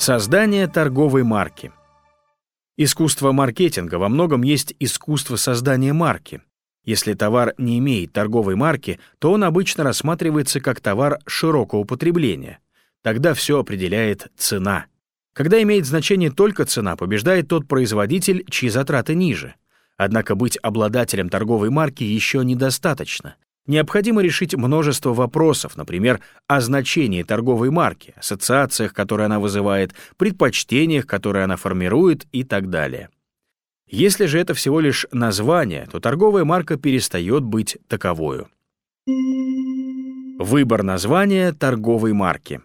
Создание торговой марки. Искусство маркетинга во многом есть искусство создания марки. Если товар не имеет торговой марки, то он обычно рассматривается как товар широкого потребления. Тогда все определяет цена. Когда имеет значение только цена, побеждает тот производитель, чьи затраты ниже. Однако быть обладателем торговой марки еще недостаточно необходимо решить множество вопросов, например, о значении торговой марки, ассоциациях, которые она вызывает, предпочтениях, которые она формирует и так далее. Если же это всего лишь название, то торговая марка перестает быть таковою. Выбор названия торговой марки.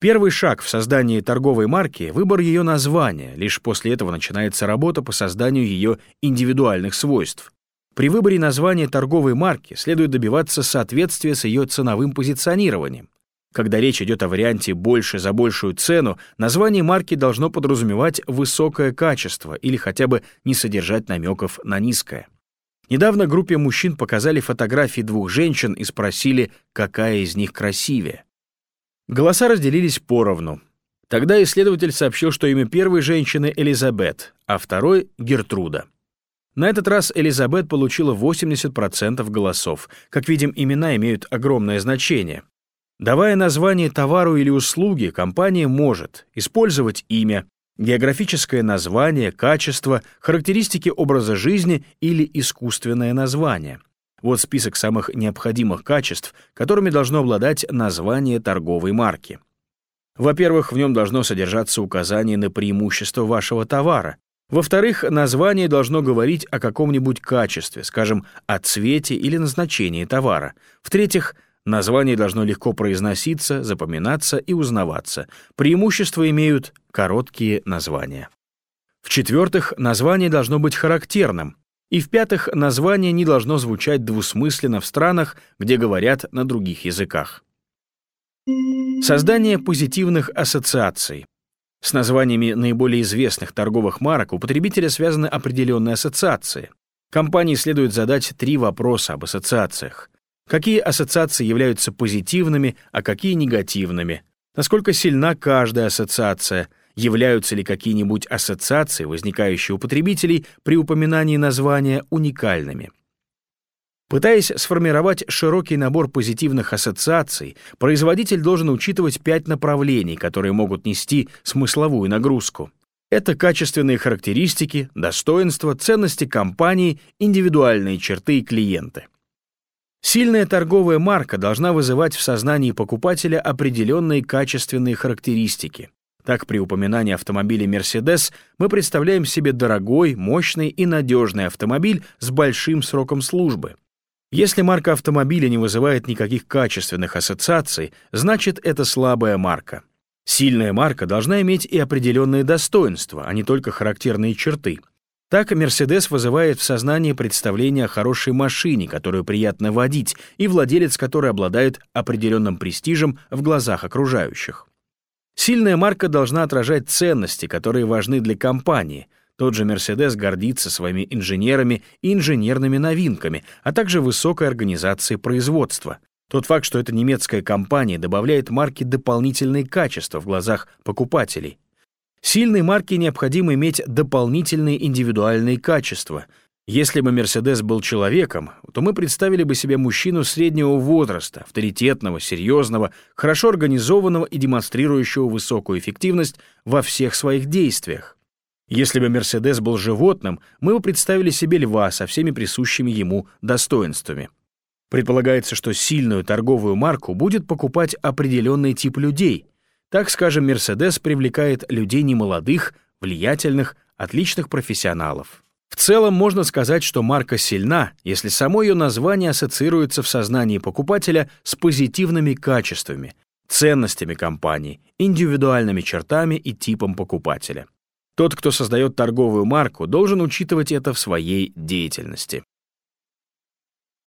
Первый шаг в создании торговой марки — выбор ее названия, лишь после этого начинается работа по созданию ее индивидуальных свойств. При выборе названия торговой марки следует добиваться соответствия с ее ценовым позиционированием. Когда речь идет о варианте «больше за большую цену», название марки должно подразумевать высокое качество или хотя бы не содержать намеков на низкое. Недавно группе мужчин показали фотографии двух женщин и спросили, какая из них красивее. Голоса разделились поровну. Тогда исследователь сообщил, что имя первой женщины — Элизабет, а второй — Гертруда. На этот раз Элизабет получила 80% голосов. Как видим, имена имеют огромное значение. Давая название товару или услуге, компания может использовать имя, географическое название, качество, характеристики образа жизни или искусственное название. Вот список самых необходимых качеств, которыми должно обладать название торговой марки. Во-первых, в нем должно содержаться указание на преимущество вашего товара, во-вторых, название должно говорить о каком-нибудь качестве, скажем, о цвете или назначении товара. В-третьих, название должно легко произноситься, запоминаться и узнаваться. Преимущества имеют короткие названия. В-четвертых, название должно быть характерным. И в-пятых, название не должно звучать двусмысленно в странах, где говорят на других языках. Создание позитивных ассоциаций. С названиями наиболее известных торговых марок у потребителя связаны определенные ассоциации. Компании следует задать три вопроса об ассоциациях. Какие ассоциации являются позитивными, а какие негативными? Насколько сильна каждая ассоциация? Являются ли какие-нибудь ассоциации, возникающие у потребителей при упоминании названия, уникальными? Пытаясь сформировать широкий набор позитивных ассоциаций, производитель должен учитывать пять направлений, которые могут нести смысловую нагрузку. Это качественные характеристики, достоинства, ценности компании, индивидуальные черты и клиенты. Сильная торговая марка должна вызывать в сознании покупателя определенные качественные характеристики. Так, при упоминании автомобиля Mercedes мы представляем себе дорогой, мощный и надежный автомобиль с большим сроком службы. Если марка автомобиля не вызывает никаких качественных ассоциаций, значит это слабая марка. Сильная марка должна иметь и определенные достоинства, а не только характерные черты. Так Mercedes вызывает в сознании представление о хорошей машине, которую приятно водить, и владелец которой обладает определенным престижем в глазах окружающих. Сильная марка должна отражать ценности, которые важны для компании, тот же Mercedes гордится своими инженерами и инженерными новинками, а также высокой организацией производства. Тот факт, что это немецкая компания, добавляет марке дополнительные качества в глазах покупателей. Сильной марке необходимо иметь дополнительные индивидуальные качества. Если бы Mercedes был человеком, то мы представили бы себе мужчину среднего возраста, авторитетного, серьезного, хорошо организованного и демонстрирующего высокую эффективность во всех своих действиях. Если бы Мерседес был животным, мы бы представили себе льва со всеми присущими ему достоинствами. Предполагается, что сильную торговую марку будет покупать определенный тип людей. Так, скажем, Мерседес привлекает людей немолодых, влиятельных, отличных профессионалов. В целом можно сказать, что марка сильна, если само ее название ассоциируется в сознании покупателя с позитивными качествами, ценностями компании, индивидуальными чертами и типом покупателя. Тот, кто создает торговую марку, должен учитывать это в своей деятельности.